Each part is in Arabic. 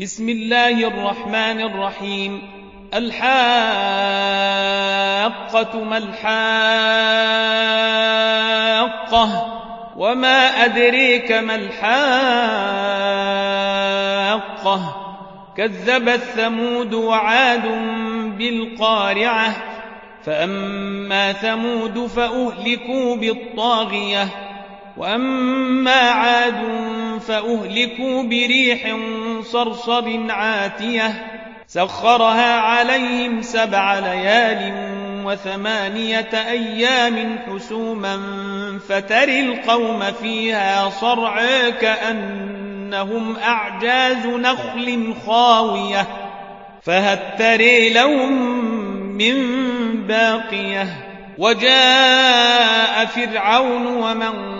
بسم الله الرحمن الرحيم. الحاقة ما الحاقة وما أدريك ما الحاقة. كذبت ثمود وعاد بالقارعة فأما ثمود فأهلكوا بالطاغية وأما عاد فأهلكوا بريح صرصر عاتية سخرها عليهم سبع ليال وثمانية أيام حسوما فتري القوم فيها صرعا كأنهم أعجاز نخل خاوية فهل تري لهم من باقية وجاء فرعون ومن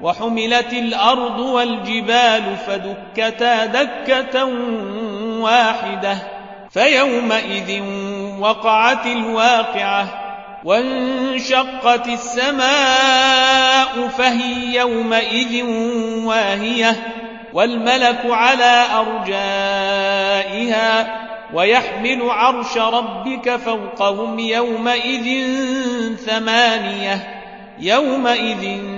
وحملت الأرض والجبال فدكتا دكة واحدة فيومئذ وقعت الواقعة وانشقت السماء فهي يومئذ واهية والملك على أرجائها ويحمل عرش ربك فوقهم يومئذ ثمانية يومئذ